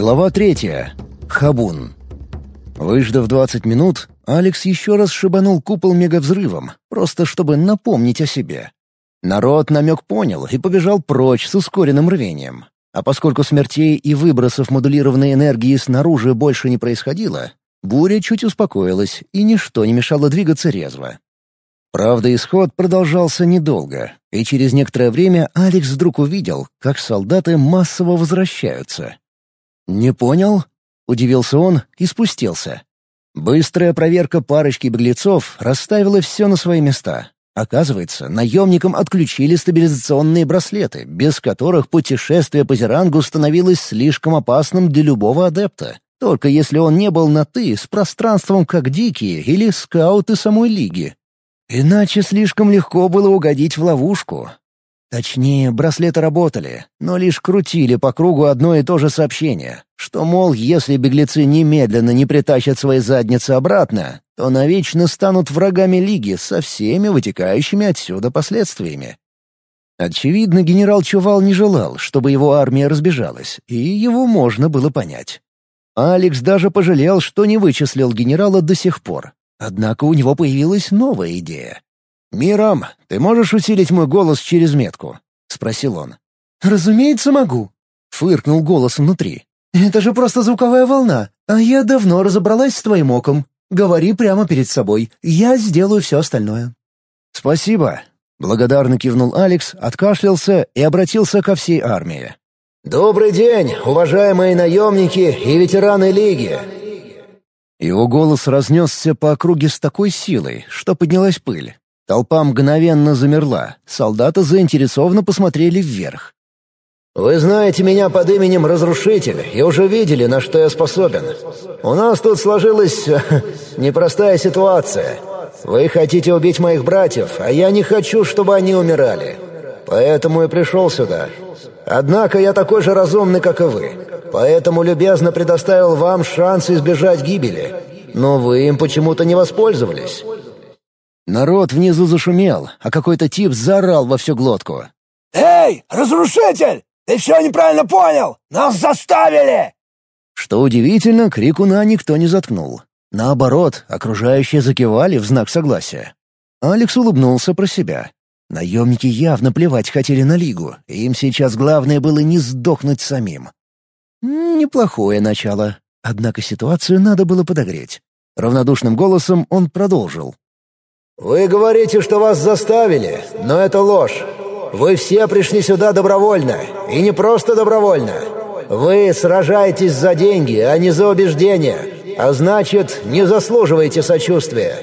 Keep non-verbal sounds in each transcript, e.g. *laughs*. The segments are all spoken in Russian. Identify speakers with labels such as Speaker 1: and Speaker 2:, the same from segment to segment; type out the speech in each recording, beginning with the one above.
Speaker 1: Глава третья. Хабун. Выждав 20 минут, Алекс еще раз шибанул купол мегавзрывом, просто чтобы напомнить о себе. Народ намек понял и побежал прочь с ускоренным рвением. А поскольку смертей и выбросов модулированной энергии снаружи больше не происходило, буря чуть успокоилась, и ничто не мешало двигаться резво. Правда, исход продолжался недолго, и через некоторое время Алекс вдруг увидел, как солдаты массово возвращаются. «Не понял?» — удивился он и спустился. Быстрая проверка парочки беглецов расставила все на свои места. Оказывается, наемникам отключили стабилизационные браслеты, без которых путешествие по Зерангу становилось слишком опасным для любого адепта, только если он не был на «ты» с пространством как дикие или скауты самой Лиги. Иначе слишком легко было угодить в ловушку. Точнее, браслеты работали, но лишь крутили по кругу одно и то же сообщение, что, мол, если беглецы немедленно не притащат свои задницы обратно, то навечно станут врагами Лиги со всеми вытекающими отсюда последствиями. Очевидно, генерал Чувал не желал, чтобы его армия разбежалась, и его можно было понять. Алекс даже пожалел, что не вычислил генерала до сих пор. Однако у него появилась новая идея. «Мирам, ты можешь усилить мой голос через метку?» — спросил он.
Speaker 2: «Разумеется, могу», — фыркнул голос внутри. «Это же просто звуковая волна, а я давно разобралась с твоим оком. Говори прямо перед собой, я сделаю все остальное».
Speaker 1: «Спасибо», — благодарно кивнул Алекс, откашлялся и обратился ко всей армии.
Speaker 3: «Добрый день, уважаемые наемники и ветераны Лиги!»
Speaker 1: Его голос разнесся по округе с такой силой, что поднялась пыль. Толпа мгновенно замерла, солдаты заинтересованно посмотрели вверх.
Speaker 3: «Вы знаете меня под именем Разрушитель и уже видели, на что я способен. У нас тут сложилась *laughs* непростая ситуация. Вы хотите убить моих братьев, а я не хочу, чтобы они умирали. Поэтому и пришел сюда. Однако я такой же разумный, как и вы. Поэтому любезно предоставил вам шанс избежать гибели. Но вы им почему-то не воспользовались.
Speaker 1: Народ внизу зашумел, а какой-то тип заорал во всю глотку.
Speaker 4: «Эй, разрушитель! Ты все неправильно понял! Нас заставили!»
Speaker 1: Что удивительно, крикуна никто не заткнул. Наоборот, окружающие закивали в знак согласия. Алекс улыбнулся про себя. Наемники явно плевать хотели на Лигу, и им сейчас главное было не сдохнуть самим. Неплохое начало, однако ситуацию надо было подогреть. Равнодушным голосом он продолжил.
Speaker 3: «Вы говорите, что вас заставили, но это ложь. Вы все пришли сюда добровольно, и не просто добровольно. Вы сражаетесь за деньги, а не за убеждения, а значит, не заслуживаете сочувствия».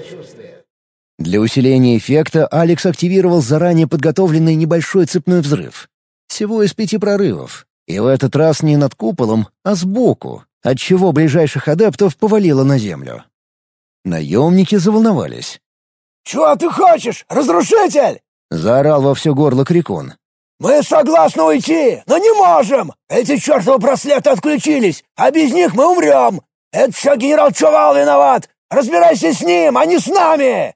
Speaker 1: Для усиления эффекта Алекс активировал заранее подготовленный небольшой цепной взрыв. Всего из пяти прорывов. И в этот раз не над куполом, а сбоку, отчего ближайших адептов повалило на землю. Наемники заволновались.
Speaker 4: «Чего ты хочешь, разрушитель?»
Speaker 1: — заорал во все горло Крикун.
Speaker 4: «Мы согласны уйти, но не можем! Эти чертовы браслеты отключились, а без них мы умрем! Это все генерал Чувал виноват! Разбирайся с ним, а не с нами!»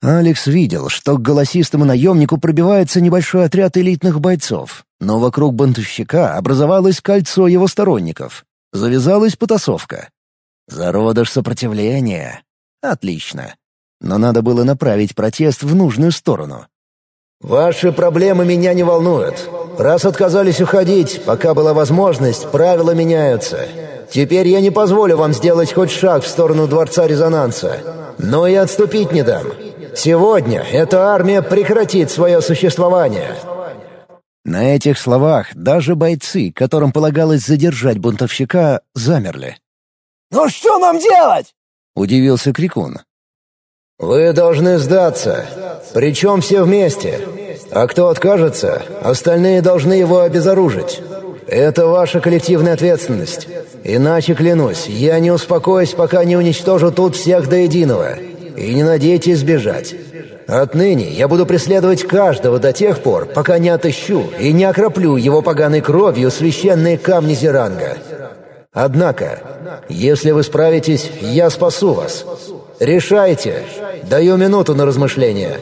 Speaker 1: Алекс видел, что к голосистому наемнику пробивается небольшой отряд элитных бойцов, но вокруг бунтовщика образовалось кольцо его сторонников. Завязалась потасовка. Зародыш сопротивления. Отлично но надо было направить протест в нужную сторону.
Speaker 3: «Ваши проблемы меня не волнуют. Раз отказались уходить, пока была возможность, правила меняются. Теперь я не позволю вам сделать хоть шаг в сторону Дворца Резонанса. Но и отступить не дам. Сегодня эта армия прекратит свое существование».
Speaker 1: На этих словах даже бойцы, которым полагалось задержать бунтовщика, замерли.
Speaker 4: «Ну что нам делать?»
Speaker 1: — удивился Крикун.
Speaker 3: «Вы должны сдаться, причем все вместе. А кто откажется, остальные должны его обезоружить. Это ваша коллективная ответственность. Иначе, клянусь, я не успокоюсь, пока не уничтожу тут всех до единого. И не надейтесь сбежать. Отныне я буду преследовать каждого до тех пор, пока не отыщу и не окроплю его поганой кровью священные камни Зеранга. Однако, если вы справитесь, я спасу вас. Решайте. Даю минуту на размышление».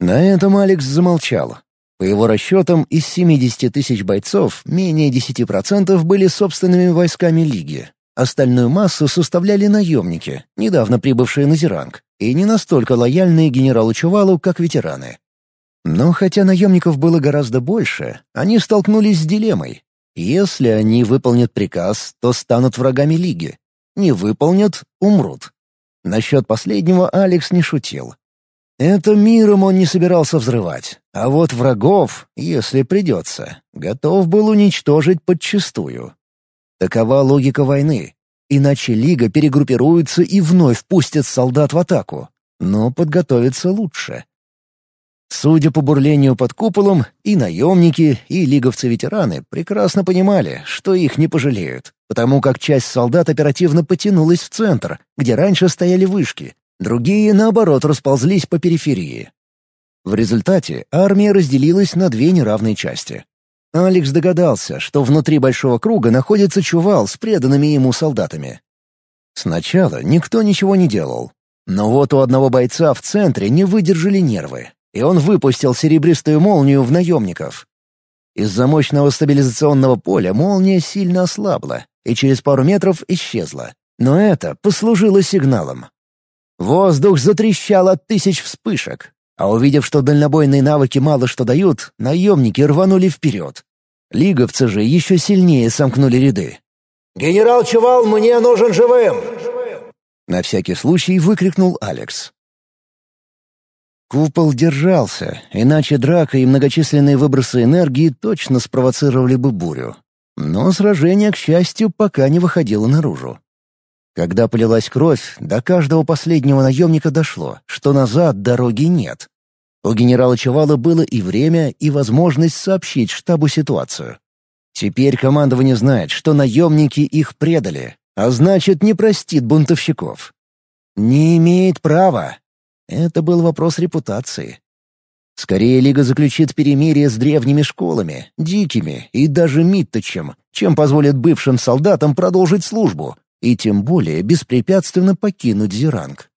Speaker 1: На этом Алекс замолчал. По его расчетам, из 70 тысяч бойцов менее 10% были собственными войсками Лиги. Остальную массу составляли наемники, недавно прибывшие на Зеранг, и не настолько лояльные генералу Чувалу, как ветераны. Но хотя наемников было гораздо больше, они столкнулись с дилеммой. Если они выполнят приказ, то станут врагами Лиги. Не выполнят — умрут. Насчет последнего Алекс не шутил. Это миром он не собирался взрывать, а вот врагов, если придется, готов был уничтожить подчистую. Такова логика войны. Иначе Лига перегруппируется и вновь пустит солдат в атаку. Но подготовиться лучше. Судя по бурлению под куполом, и наемники, и лиговцы-ветераны прекрасно понимали, что их не пожалеют, потому как часть солдат оперативно потянулась в центр, где раньше стояли вышки, другие, наоборот, расползлись по периферии. В результате армия разделилась на две неравные части. Алекс догадался, что внутри большого круга находится чувал с преданными ему солдатами. Сначала никто ничего не делал. Но вот у одного бойца в центре не выдержали нервы, и он выпустил серебристую молнию в наемников. Из-за мощного стабилизационного поля молния сильно ослабла и через пару метров исчезла. Но это послужило сигналом. Воздух затрещал от тысяч вспышек, а увидев, что дальнобойные навыки мало что дают, наемники рванули вперед. Лиговцы же еще сильнее сомкнули ряды.
Speaker 3: «Генерал Чувал мне нужен живым!»
Speaker 1: На всякий случай выкрикнул Алекс. Купол держался, иначе драка и многочисленные выбросы энергии точно спровоцировали бы бурю. Но сражение, к счастью, пока не выходило наружу. Когда полилась кровь, до каждого последнего наемника дошло, что назад дороги нет. У генерала Чувала было и время, и возможность сообщить штабу ситуацию. Теперь командование знает, что наемники их предали, а значит, не простит бунтовщиков. Не имеет права, это был вопрос репутации. Скорее Лига заключит перемирие с древними школами, дикими и даже Митточем, чем позволит бывшим солдатам продолжить службу и тем более беспрепятственно покинуть Зеранг.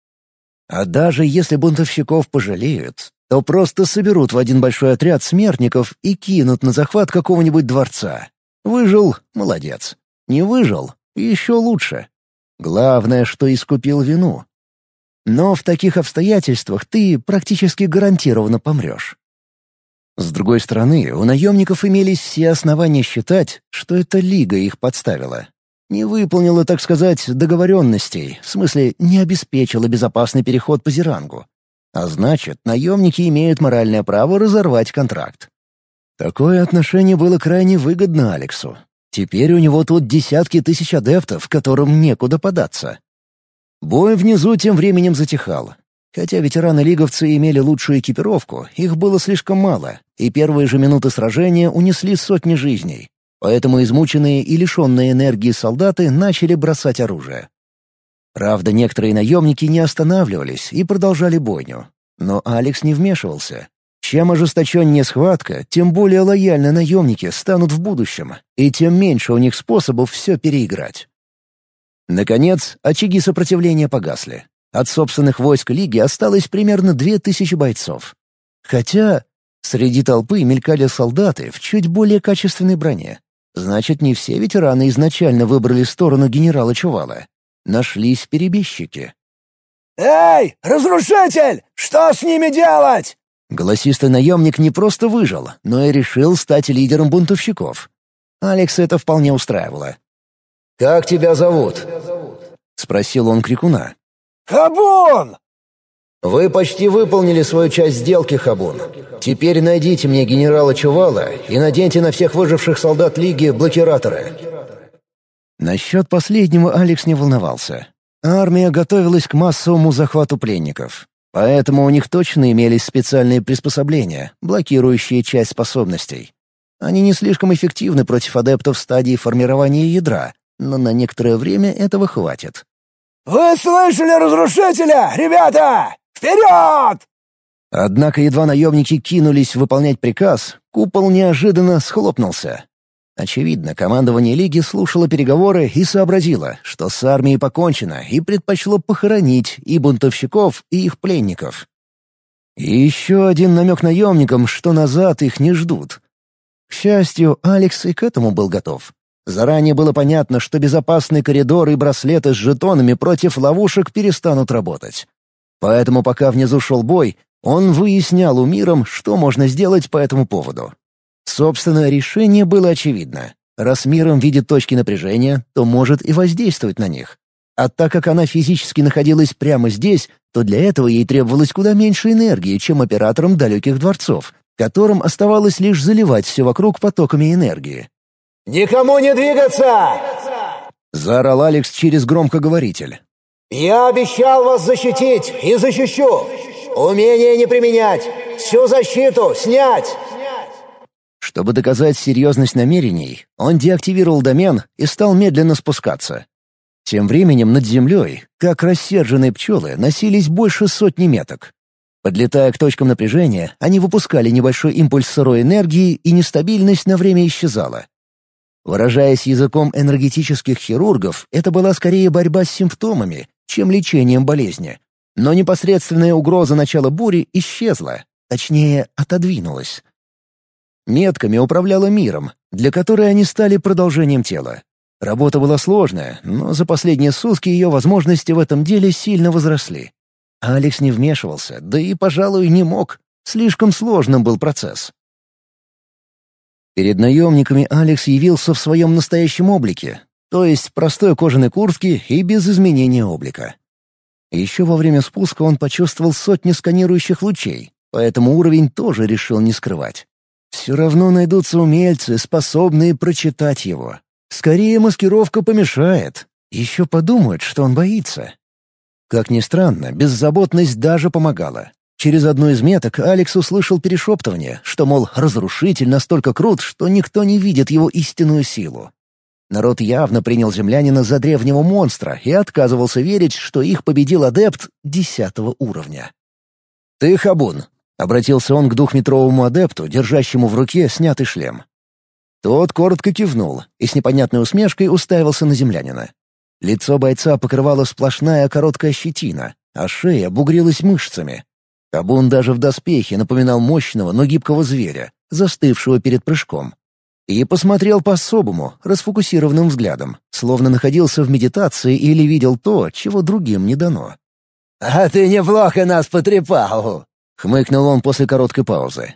Speaker 1: А даже если бунтовщиков пожалеют, то просто соберут в один большой отряд смертников и кинут на захват какого-нибудь дворца. Выжил — молодец. Не выжил — еще лучше. Главное, что искупил вину, но в таких обстоятельствах ты практически гарантированно помрешь. С другой стороны, у наемников имелись все основания считать, что эта лига их подставила. Не выполнила, так сказать, договоренностей, в смысле, не обеспечила безопасный переход по Зирангу. А значит, наемники имеют моральное право разорвать контракт. Такое отношение было крайне выгодно Алексу. Теперь у него тут десятки тысяч адептов, которым некуда податься. Бой внизу тем временем затихал. Хотя ветераны-лиговцы имели лучшую экипировку, их было слишком мало, и первые же минуты сражения унесли сотни жизней. Поэтому измученные и лишенные энергии солдаты начали бросать оружие. Правда, некоторые наемники не останавливались и продолжали бойню. Но Алекс не вмешивался. Чем ожесточеннее схватка, тем более лояльны наемники станут в будущем, и тем меньше у них способов все переиграть. Наконец, очаги сопротивления погасли. От собственных войск Лиги осталось примерно две тысячи бойцов. Хотя среди толпы мелькали солдаты в чуть более качественной броне. Значит, не все ветераны изначально выбрали сторону генерала Чувала. Нашлись перебежчики.
Speaker 4: «Эй, разрушитель! Что с ними делать?»
Speaker 1: Голосистый наемник не просто выжил, но и решил стать лидером бунтовщиков. Алекс это вполне устраивало.
Speaker 3: «Как тебя зовут?»
Speaker 1: — спросил он крикуна.
Speaker 4: «Хабун!»
Speaker 3: «Вы почти выполнили свою часть сделки, Хабун. Теперь найдите мне генерала Чувала и наденьте на всех выживших солдат Лиги блокираторы».
Speaker 1: Насчет последнего Алекс не волновался. Армия готовилась к массовому захвату пленников. Поэтому у них точно имелись специальные приспособления, блокирующие часть способностей. Они не слишком эффективны против адептов стадии формирования ядра, но на некоторое время этого хватит.
Speaker 4: «Вы слышали разрушителя, ребята? Вперед!»
Speaker 1: Однако едва наемники кинулись выполнять приказ, купол неожиданно схлопнулся. Очевидно, командование Лиги слушало переговоры и сообразило, что с армией покончено, и предпочло похоронить и бунтовщиков, и их пленников. И еще один намек наемникам, что назад их не ждут. К счастью, Алекс и к этому был готов. Заранее было понятно, что безопасный коридор и браслеты с жетонами против ловушек перестанут работать. Поэтому пока внизу шел бой, он выяснял у миром, что можно сделать по этому поводу. Собственное решение было очевидно. Раз миром видит точки напряжения, то может и воздействовать на них. А так как она физически находилась прямо здесь, то для этого ей требовалось куда меньше энергии, чем операторам далеких дворцов, которым оставалось лишь заливать все вокруг потоками энергии.
Speaker 3: «Никому не двигаться!»
Speaker 1: — заорал Алекс через громкоговоритель.
Speaker 3: «Я обещал вас защитить и защищу! Умение не применять! Всю защиту снять!»
Speaker 1: Чтобы доказать серьезность намерений, он деактивировал домен и стал медленно спускаться. Тем временем над землей, как рассерженные пчелы, носились больше сотни меток. Подлетая к точкам напряжения, они выпускали небольшой импульс сырой энергии, и нестабильность на время исчезала. Выражаясь языком энергетических хирургов, это была скорее борьба с симптомами, чем лечением болезни. Но непосредственная угроза начала бури исчезла, точнее, отодвинулась. Метками управляла миром, для которой они стали продолжением тела. Работа была сложная, но за последние сутки ее возможности в этом деле сильно возросли. Алекс не вмешивался, да и, пожалуй, не мог. Слишком сложным был процесс. Перед наемниками Алекс явился в своем настоящем облике, то есть в простой кожаной куртке и без изменения облика. Еще во время спуска он почувствовал сотни сканирующих лучей, поэтому уровень тоже решил не скрывать. Все равно найдутся умельцы, способные прочитать его. Скорее маскировка помешает. Еще подумают, что он боится. Как ни странно, беззаботность даже помогала. Через одну из меток Алекс услышал перешептывание, что, мол, разрушитель настолько крут, что никто не видит его истинную силу. Народ явно принял землянина за древнего монстра и отказывался верить, что их победил адепт десятого уровня. «Ты Хабун», — обратился он к двухметровому адепту, держащему в руке снятый шлем. Тот коротко кивнул и с непонятной усмешкой уставился на землянина. Лицо бойца покрывала сплошная короткая щетина, а шея бугрилась мышцами, Кабун даже в доспехе напоминал мощного, но гибкого зверя, застывшего перед прыжком. И посмотрел по-особому, расфокусированным взглядом, словно находился в медитации или видел то, чего другим не дано.
Speaker 4: «А ты неплохо нас потрепал!» — хмыкнул он после короткой паузы.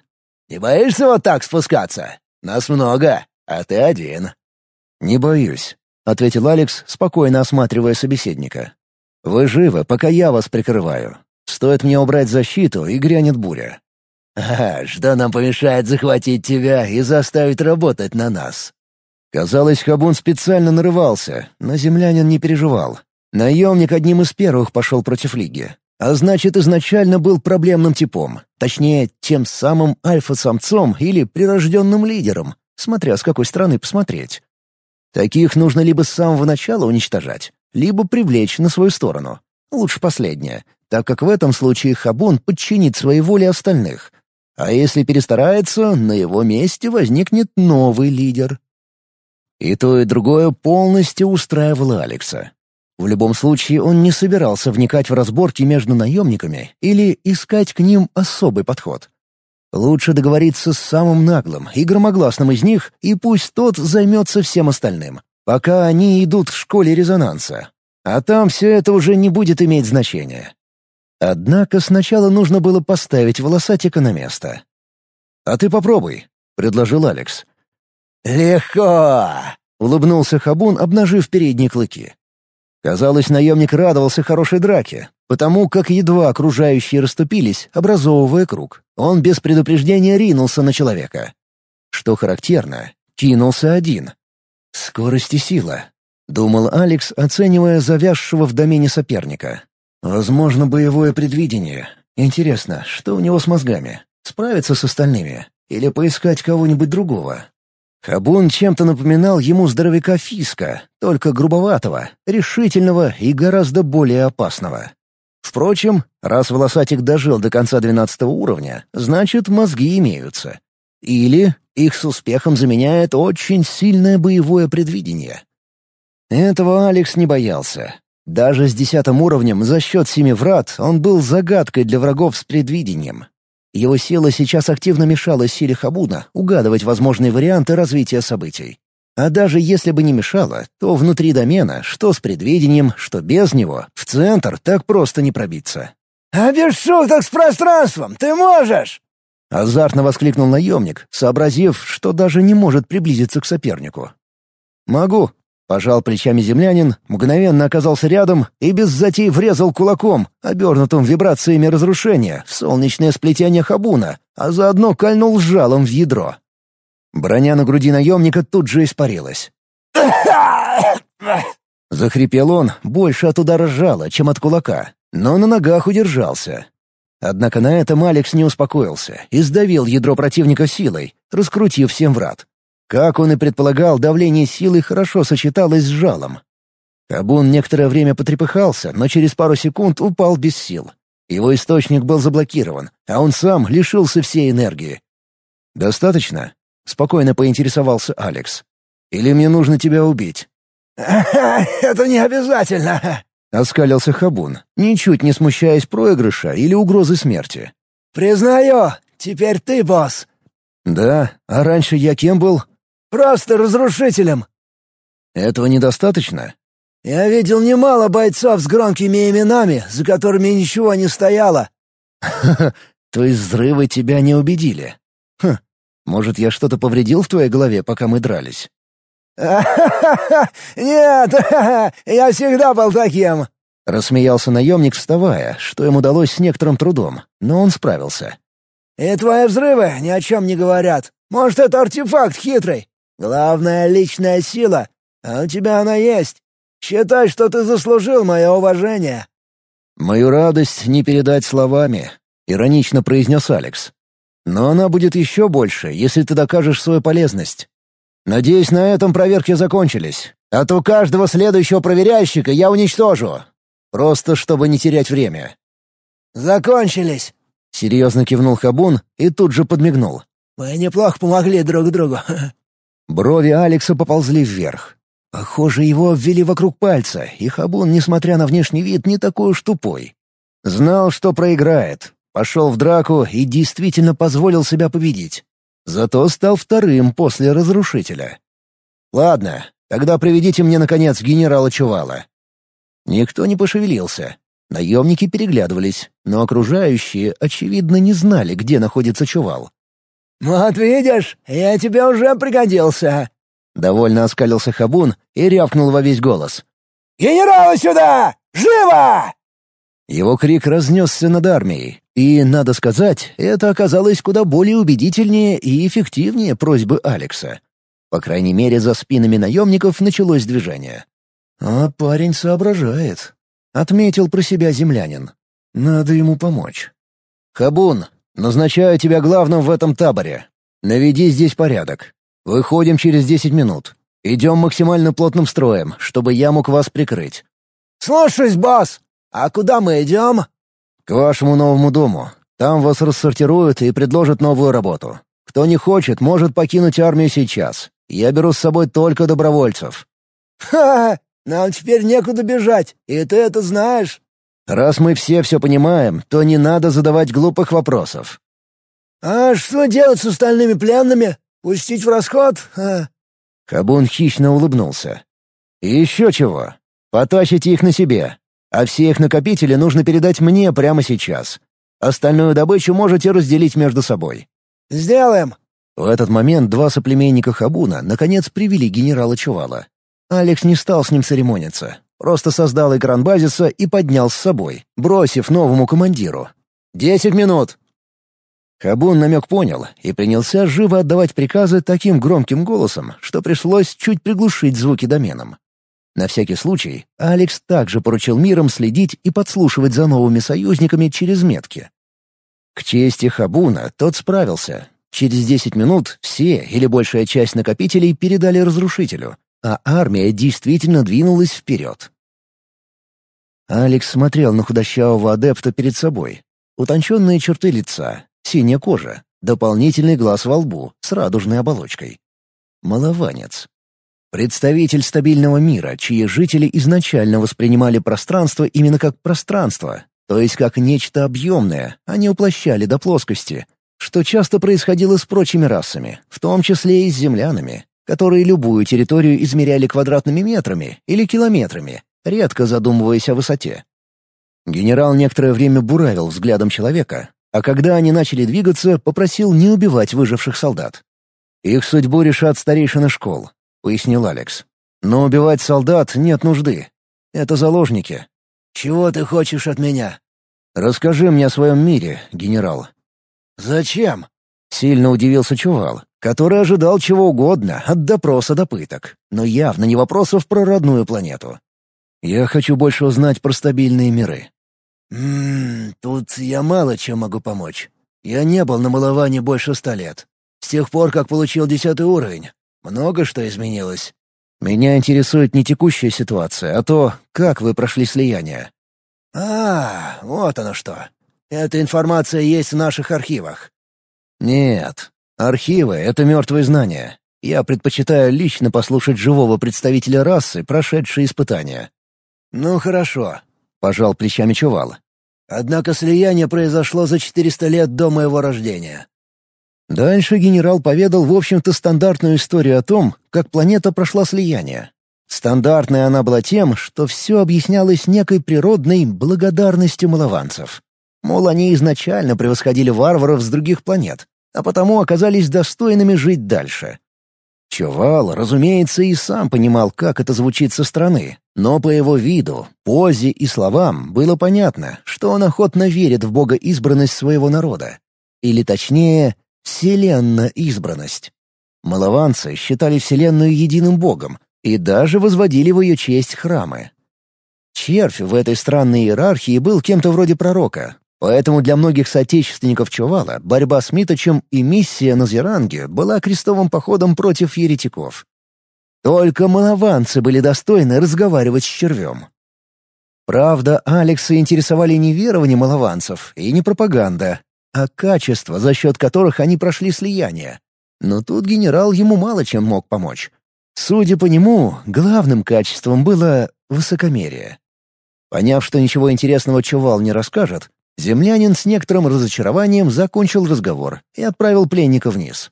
Speaker 4: «Не боишься вот так спускаться? Нас много, а ты один».
Speaker 1: «Не боюсь», — ответил Алекс, спокойно осматривая собеседника. «Вы живы, пока я вас прикрываю. Стоит мне убрать защиту, и грянет буря.
Speaker 4: «А что нам помешает захватить тебя и заставить работать на нас?»
Speaker 1: Казалось, Хабун специально нарывался, но землянин не переживал. Наемник одним из первых пошел против Лиги. А значит, изначально был проблемным типом. Точнее, тем самым альфа-самцом или прирожденным лидером, смотря с какой стороны посмотреть. Таких нужно либо с самого начала уничтожать, либо привлечь на свою сторону. Лучше последнее, так как в этом случае Хабун подчинит своей воле остальных. А если перестарается, на его месте возникнет новый лидер. И то, и другое полностью устраивало Алекса. В любом случае, он не собирался вникать в разборки между наемниками или искать к ним особый подход. Лучше договориться с самым наглым и громогласным из них, и пусть тот займется всем остальным, пока они идут в школе резонанса. А там все это уже не будет иметь значения. Однако сначала нужно было поставить волосатика на место. «А ты попробуй», — предложил Алекс.
Speaker 4: «Легко!» — улыбнулся Хабун, обнажив передние клыки.
Speaker 1: Казалось, наемник радовался хорошей драке, потому как едва окружающие расступились, образовывая круг, он без предупреждения ринулся на человека. Что характерно, кинулся один. «Скорость и сила», — думал Алекс, оценивая завязшего в домене соперника. Возможно, боевое предвидение. Интересно, что у него с мозгами? Справиться с остальными? Или поискать кого-нибудь другого? Хабун чем-то напоминал ему здоровяка Фиска, только грубоватого, решительного и гораздо более опасного. Впрочем, раз волосатик дожил до конца двенадцатого уровня, значит, мозги имеются. Или их с успехом заменяет очень сильное боевое предвидение. Этого Алекс не боялся. Даже с десятым уровнем за счет семи врат он был загадкой для врагов с предвидением. Его сила сейчас активно мешала силе Хабуна угадывать возможные варианты развития событий. А даже если бы не мешала, то внутри домена, что с предвидением, что без него, в центр так просто не пробиться.
Speaker 4: «А без шуток с пространством ты можешь!»
Speaker 1: Азартно воскликнул наемник, сообразив, что даже не может приблизиться к сопернику. «Могу», — пожал плечами землянин, мгновенно оказался рядом и без затей врезал кулаком, обернутым вибрациями разрушения, в солнечное сплетение хабуна, а заодно кольнул жалом в ядро. Броня на груди наемника тут же испарилась. *coughs* Захрипел он, больше от удара жала, чем от кулака, но на ногах удержался. Однако на этом Алекс не успокоился и сдавил ядро противника силой, раскрутив всем врат. Как он и предполагал, давление силы хорошо сочеталось с жалом. Кабун некоторое время потрепыхался, но через пару секунд упал без сил. Его источник был заблокирован, а он сам лишился всей энергии. «Достаточно?» — спокойно поинтересовался Алекс. «Или мне нужно тебя убить?» *laughs*
Speaker 4: «Это не обязательно», —
Speaker 1: оскалился Хабун, ничуть не смущаясь проигрыша или угрозы смерти.
Speaker 4: «Признаю, теперь ты босс».
Speaker 1: «Да? А раньше я кем был?»
Speaker 4: «Просто разрушителем».
Speaker 1: «Этого недостаточно?»
Speaker 4: «Я видел немало бойцов с громкими именами, за которыми ничего не стояло».
Speaker 1: «Ха-ха, *laughs* то есть взрывы тебя не убедили? Хм, может, я что-то повредил в твоей голове, пока мы дрались?» *laughs*
Speaker 4: «Нет, *laughs* я всегда был таким!»
Speaker 1: Рассмеялся наемник, вставая, что им удалось с некоторым трудом, но он справился.
Speaker 4: «И твои взрывы ни о чем не говорят. Может, это артефакт хитрый. Главная — личная сила, а у тебя она есть. Считай, что ты заслужил мое уважение».
Speaker 1: «Мою радость не передать словами», — иронично произнес Алекс. «Но она будет еще больше, если ты докажешь свою полезность. Надеюсь, на этом проверки закончились. А то каждого следующего проверяющего я уничтожу. Просто чтобы не терять время».
Speaker 4: «Закончились», —
Speaker 1: серьезно кивнул Хабун и тут же подмигнул.
Speaker 4: «Мы неплохо помогли друг другу». *laughs*
Speaker 1: Брови Алекса поползли вверх. Похоже, его ввели вокруг пальца, и Хабун, несмотря на внешний вид, не такой уж тупой. Знал, что проиграет. Пошел в драку и действительно позволил себя победить. Зато стал вторым после разрушителя. «Ладно, тогда приведите мне, наконец, генерала Чувала». Никто не пошевелился. Наемники переглядывались, но окружающие, очевидно, не знали, где находится Чувал.
Speaker 4: «Вот видишь, я тебе уже пригодился!»
Speaker 1: Довольно оскалился Хабун и рявкнул во весь голос.
Speaker 4: «Генерала сюда! Живо!»
Speaker 1: Его крик разнесся над армией, и, надо сказать, это оказалось куда более убедительнее и эффективнее просьбы Алекса. По крайней мере, за спинами наемников началось движение. «А парень соображает», — отметил про себя землянин. «Надо ему помочь». «Хабун, назначаю тебя главным в этом таборе. Наведи здесь порядок. Выходим через десять минут. Идем максимально плотным строем, чтобы я мог вас прикрыть».
Speaker 4: «Слушаюсь, босс!» «А куда мы идем?»
Speaker 1: «К вашему новому дому. Там вас рассортируют и предложат новую работу. Кто не хочет, может покинуть армию сейчас. Я беру с собой только добровольцев».
Speaker 4: «Ха! Нам теперь некуда бежать, и ты это знаешь».
Speaker 1: «Раз мы все все понимаем, то не надо задавать глупых вопросов».
Speaker 4: «А что делать с остальными пленными? Пустить в расход? А?»
Speaker 1: Хабун хищно улыбнулся. еще чего. Потащите их на себе. А все их накопители нужно передать мне прямо сейчас. Остальную добычу можете разделить между собой».
Speaker 4: «Сделаем!»
Speaker 1: В этот момент два соплеменника Хабуна наконец привели генерала Чувала. Алекс не стал с ним церемониться, просто создал экран базиса и поднял с собой, бросив новому командиру. «Десять минут!» Хабун намек понял и принялся живо отдавать приказы таким громким голосом, что пришлось чуть приглушить звуки доменом. На всякий случай Алекс также поручил миром следить и подслушивать за новыми союзниками через метки. К чести Хабуна тот справился. Через десять минут все или большая часть накопителей передали разрушителю, а армия действительно двинулась вперед. Алекс смотрел на худощавого адепта перед собой. Утонченные черты лица, синяя кожа, дополнительный глаз во лбу с радужной оболочкой. Малованец. Представитель стабильного мира, чьи жители изначально воспринимали пространство именно как пространство, то есть как нечто объемное, они уплощали до плоскости, что часто происходило с прочими расами, в том числе и с землянами, которые любую территорию измеряли квадратными метрами или километрами, редко задумываясь о высоте. Генерал некоторое время буравил взглядом человека, а когда они начали двигаться, попросил не убивать выживших солдат. «Их судьбу решат старейшины школ», — пояснил Алекс. «Но убивать солдат нет нужды. Это заложники».
Speaker 3: «Чего ты хочешь от меня?»
Speaker 1: «Расскажи мне о своем мире, генерал».
Speaker 3: «Зачем?»
Speaker 1: — сильно удивился Чувал, который ожидал чего угодно, от допроса до пыток, но явно не вопросов про родную планету. «Я хочу больше узнать про стабильные миры».
Speaker 3: «Ммм, тут я мало чем могу помочь. Я не был на маловане больше ста лет. С тех пор, как получил десятый уровень, много что изменилось».
Speaker 1: «Меня интересует не текущая ситуация, а то, как вы прошли слияние».
Speaker 3: «А, вот оно что. Эта информация есть в наших архивах».
Speaker 1: «Нет. Архивы — это мертвые знания. Я предпочитаю лично послушать живого представителя расы, прошедшей испытания».
Speaker 3: «Ну хорошо», —
Speaker 1: пожал плечами Чувал.
Speaker 3: «Однако слияние произошло за 400 лет до моего рождения».
Speaker 1: Дальше генерал поведал, в общем-то, стандартную историю о том, как планета прошла слияние. Стандартная она была тем, что все объяснялось некой природной благодарностью малованцев. Мол, они изначально превосходили варваров с других планет, а потому оказались достойными жить дальше. Чувал, разумеется, и сам понимал, как это звучит со стороны, но по его виду, позе и словам было понятно, что он охотно верит в богоизбранность своего народа. Или точнее, вселенно-избранность. Малованцы считали Вселенную единым богом и даже возводили в ее честь храмы. Червь в этой странной иерархии был кем-то вроде пророка, Поэтому для многих соотечественников Чувала борьба с Миточем и миссия на Зеранге была крестовым походом против еретиков. Только малованцы были достойны разговаривать с червем. Правда, Алекса интересовали не верования малованцев и не пропаганда, а качества, за счет которых они прошли слияние. Но тут генерал ему мало чем мог помочь. Судя по нему, главным качеством было высокомерие. Поняв, что ничего интересного Чувал не расскажет, Землянин с некоторым разочарованием закончил разговор и отправил пленника вниз.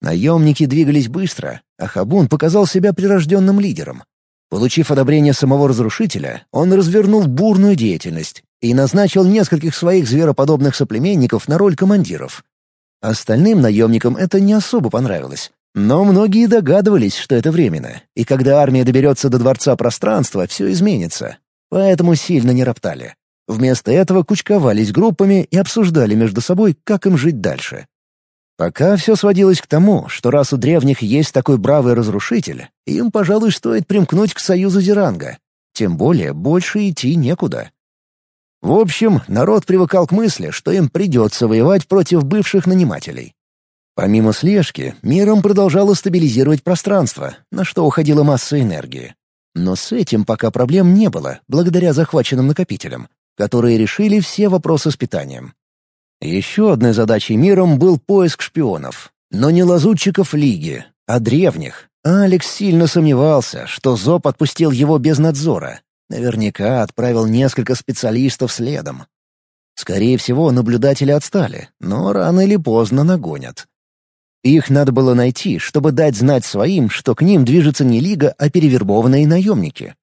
Speaker 1: Наемники двигались быстро, а Хабун показал себя прирожденным лидером. Получив одобрение самого разрушителя, он развернул бурную деятельность и назначил нескольких своих звероподобных соплеменников на роль командиров. Остальным наемникам это не особо понравилось. Но многие догадывались, что это временно, и когда армия доберется до Дворца Пространства, все изменится. Поэтому сильно не роптали. Вместо этого кучковались группами и обсуждали между собой, как им жить дальше. Пока все сводилось к тому, что раз у древних есть такой бравый разрушитель, им, пожалуй, стоит примкнуть к союзу Зеранга. Тем более больше идти некуда. В общем, народ привыкал к мысли, что им придется воевать против бывших нанимателей. Помимо слежки, миром продолжало стабилизировать пространство, на что уходила масса энергии. Но с этим пока проблем не было, благодаря захваченным накопителям, которые решили все вопросы с питанием. Еще одной задачей миром был поиск шпионов. Но не лазутчиков Лиги, а древних. Алекс сильно сомневался, что Зоб отпустил его без надзора. Наверняка отправил несколько специалистов следом. Скорее всего, наблюдатели отстали, но рано или поздно нагонят. Их надо было найти, чтобы дать знать своим, что к ним движется не Лига, а перевербованные наемники.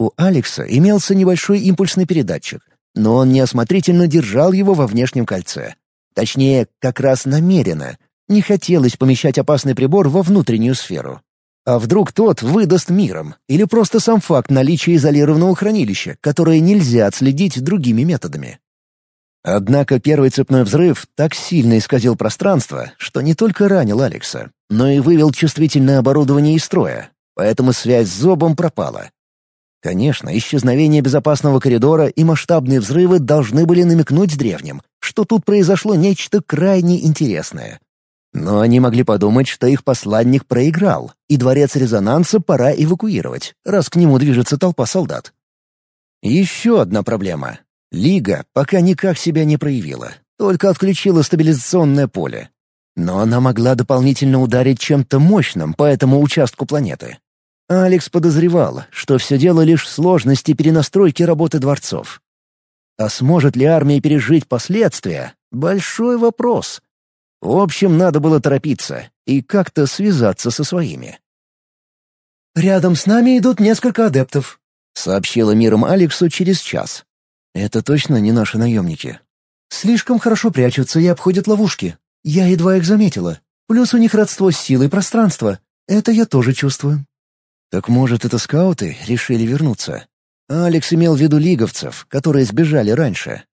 Speaker 1: У Алекса имелся небольшой импульсный передатчик, но он неосмотрительно держал его во внешнем кольце. Точнее, как раз намеренно. Не хотелось помещать опасный прибор во внутреннюю сферу. А вдруг тот выдаст миром, или просто сам факт наличия изолированного хранилища, которое нельзя отследить другими методами. Однако первый цепной взрыв так сильно исказил пространство, что не только ранил Алекса, но и вывел чувствительное оборудование из строя, поэтому связь с Зобом пропала. Конечно, исчезновение безопасного коридора и масштабные взрывы должны были намекнуть древним, что тут произошло нечто крайне интересное. Но они могли подумать, что их посланник проиграл, и дворец резонанса пора эвакуировать, раз к нему движется толпа солдат. Еще одна проблема. Лига пока никак себя не проявила, только отключила стабилизационное поле. Но она могла дополнительно ударить чем-то мощным по этому участку планеты. Алекс подозревал, что все дело лишь в сложности перенастройки работы дворцов. А сможет ли армия пережить последствия? Большой вопрос. В общем, надо было торопиться и как-то связаться со своими.
Speaker 2: «Рядом с нами идут несколько адептов», —
Speaker 1: сообщила миром Алексу через час. «Это точно не наши наемники?»
Speaker 2: «Слишком хорошо прячутся и обходят ловушки. Я едва их заметила. Плюс у них родство с силой пространства. Это я тоже чувствую».
Speaker 1: «Так может, это скауты решили вернуться?» Алекс имел в виду лиговцев, которые сбежали раньше.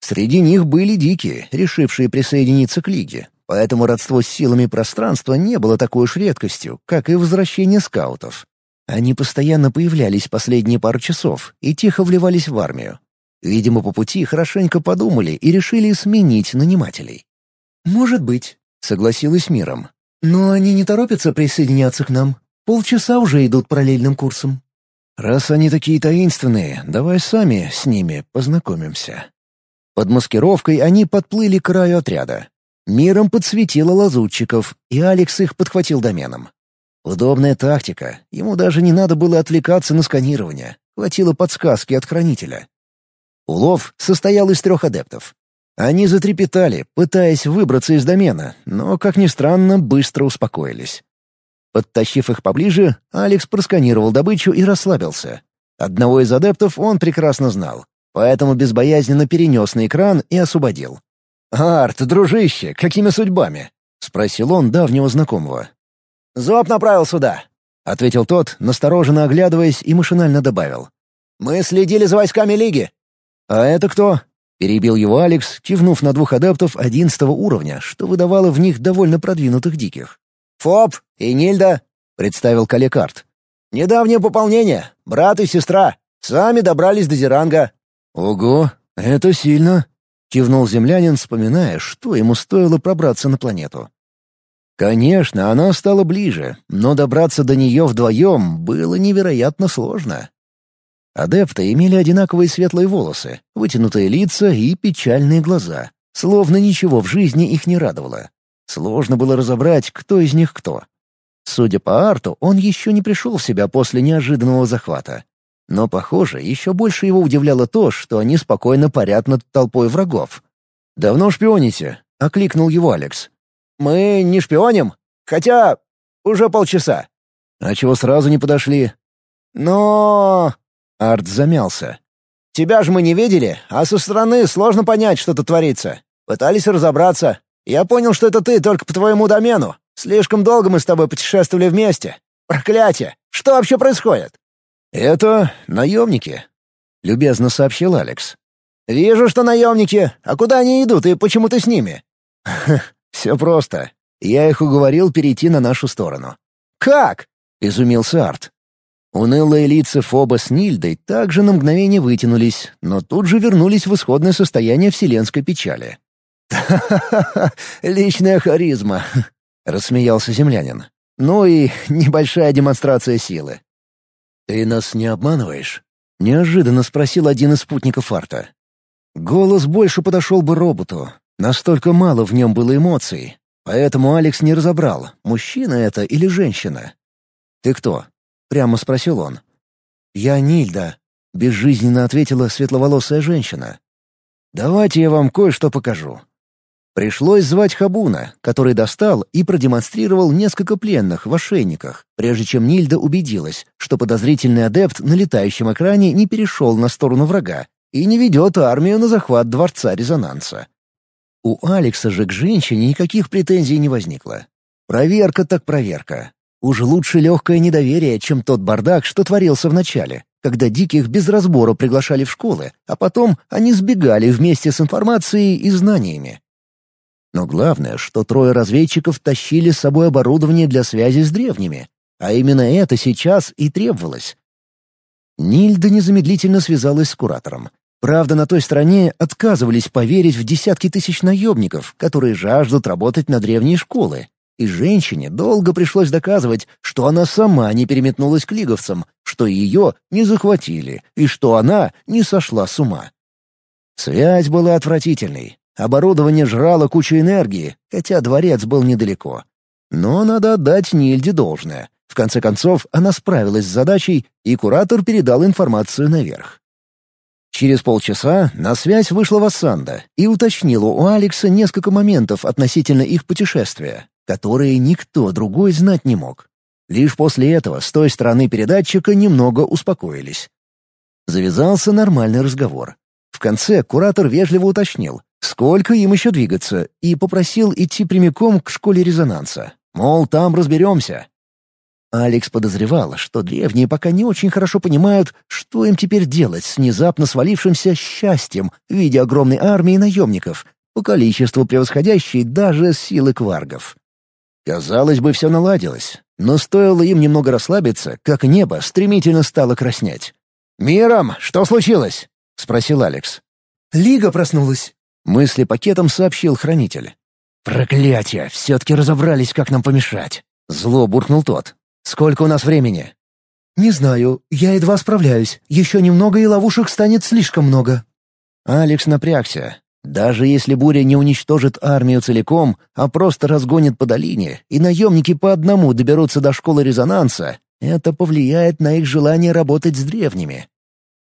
Speaker 1: Среди них были дикие, решившие присоединиться к Лиге, поэтому родство с силами пространства не было такой уж редкостью, как и возвращение скаутов. Они постоянно появлялись последние пару часов и тихо вливались в армию. Видимо, по пути хорошенько подумали и решили сменить нанимателей.
Speaker 2: «Может быть», — согласилась Миром. «Но они не торопятся присоединяться к нам. Полчаса уже идут параллельным курсом».
Speaker 1: «Раз они такие таинственные, давай сами с ними познакомимся». Под маскировкой они подплыли к краю отряда. Миром подсветило лазутчиков, и Алекс их подхватил доменом. Удобная тактика, ему даже не надо было отвлекаться на сканирование, хватило подсказки от хранителя. Улов состоял из трех адептов. Они затрепетали, пытаясь выбраться из домена, но, как ни странно, быстро успокоились. Подтащив их поближе, Алекс просканировал добычу и расслабился. Одного из адептов он прекрасно знал поэтому безбоязненно перенес на экран и освободил. «Арт, дружище, какими судьбами?» — спросил он давнего знакомого.
Speaker 3: «Зоб направил сюда», — ответил тот, настороженно оглядываясь и машинально добавил. «Мы следили за войсками Лиги».
Speaker 1: «А это кто?» — перебил его Алекс, кивнув на двух адаптов одиннадцатого уровня, что выдавало в них довольно продвинутых диких.
Speaker 3: «Фоб и Нильда», — представил Калекарт. «Недавнее пополнение, брат и сестра. Сами добрались до Зеранга.
Speaker 1: «Ого, это сильно!» — кивнул землянин, вспоминая, что ему стоило пробраться на планету. Конечно, она стала ближе, но добраться до нее вдвоем было невероятно сложно. Адепты имели одинаковые светлые волосы, вытянутые лица и печальные глаза, словно ничего в жизни их не радовало. Сложно было разобрать, кто из них кто. Судя по арту, он еще не пришел в себя после неожиданного захвата. Но, похоже, еще больше его удивляло то, что они спокойно парят над толпой врагов. «Давно шпионите?» — окликнул его Алекс.
Speaker 3: «Мы не шпионим, хотя уже полчаса».
Speaker 1: «А чего сразу не подошли?»
Speaker 3: «Но...»
Speaker 1: — Арт замялся.
Speaker 3: «Тебя же мы не видели, а со стороны сложно понять, что тут творится. Пытались разобраться. Я понял, что это ты только по твоему домену. Слишком долго мы с тобой путешествовали вместе. Проклятие! Что вообще происходит?»
Speaker 1: «Это наемники», — любезно сообщил Алекс.
Speaker 3: «Вижу, что наемники. А куда они идут и почему ты с ними?» *laughs*
Speaker 1: «Все просто. Я их уговорил перейти на нашу сторону».
Speaker 3: «Как?»
Speaker 1: — изумился Арт. Унылые лица Фоба с Нильдой также на мгновение вытянулись, но тут же вернулись в исходное состояние вселенской печали.
Speaker 3: «Ха-ха-ха! *laughs* Личная харизма!» *laughs* — рассмеялся землянин. «Ну и *laughs* небольшая демонстрация силы.
Speaker 1: «Ты нас не обманываешь?» — неожиданно спросил один из спутников Арта. Голос больше подошел бы роботу. Настолько мало в нем было эмоций. Поэтому Алекс не разобрал, мужчина это или женщина. «Ты кто?» — прямо спросил он. «Я Нильда», — безжизненно ответила светловолосая женщина. «Давайте я вам кое-что покажу. Пришлось звать Хабуна, который достал и продемонстрировал несколько пленных в ошейниках, прежде чем Нильда убедилась, что подозрительный адепт на летающем экране не перешел на сторону врага и не ведет армию на захват Дворца Резонанса. У Алекса же к женщине никаких претензий не возникло. Проверка так проверка. Уж лучше легкое недоверие, чем тот бардак, что творился в начале, когда диких без разбора приглашали в школы, а потом они сбегали вместе с информацией и знаниями. Но главное, что трое разведчиков тащили с собой оборудование для связи с древними, а именно это сейчас и требовалось. Нильда незамедлительно связалась с куратором. Правда, на той стороне отказывались поверить в десятки тысяч наемников, которые жаждут работать на древние школы. И женщине долго пришлось доказывать, что она сама не переметнулась к лиговцам, что ее не захватили и что она не сошла с ума. Связь была отвратительной, Оборудование жрало кучу энергии, хотя дворец был недалеко. Но надо отдать Нильде должное. В конце концов, она справилась с задачей, и куратор передал информацию наверх. Через полчаса на связь вышла Вассанда и уточнила у Алекса несколько моментов относительно их путешествия, которые никто другой знать не мог. Лишь после этого с той стороны передатчика немного успокоились. Завязался нормальный разговор. В конце куратор вежливо уточнил, сколько им еще двигаться, и попросил идти прямиком к школе резонанса. Мол, там разберемся. Алекс подозревал, что древние пока не очень хорошо понимают, что им теперь делать с внезапно свалившимся счастьем в виде огромной армии наемников, по количеству превосходящей даже силы кваргов. Казалось бы, все наладилось, но стоило им немного расслабиться, как небо стремительно стало краснеть. «Миром, что случилось?» — спросил Алекс.
Speaker 2: «Лига проснулась», —
Speaker 1: мысли пакетом сообщил хранитель. «Проклятие! Все-таки разобрались, как нам помешать!» — зло буркнул тот. «Сколько у нас времени?»
Speaker 2: «Не знаю. Я едва справляюсь. Еще немного, и ловушек станет слишком много».
Speaker 1: Алекс напрягся. Даже если буря не уничтожит армию целиком, а просто разгонит по долине, и наемники по одному доберутся до школы резонанса, это повлияет на их желание работать с древними.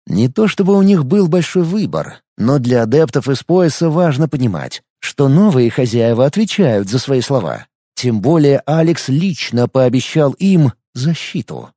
Speaker 1: Не то чтобы у них был большой выбор, но для адептов из пояса важно понимать, что новые хозяева отвечают за свои слова. Тем более Алекс лично пообещал им защиту.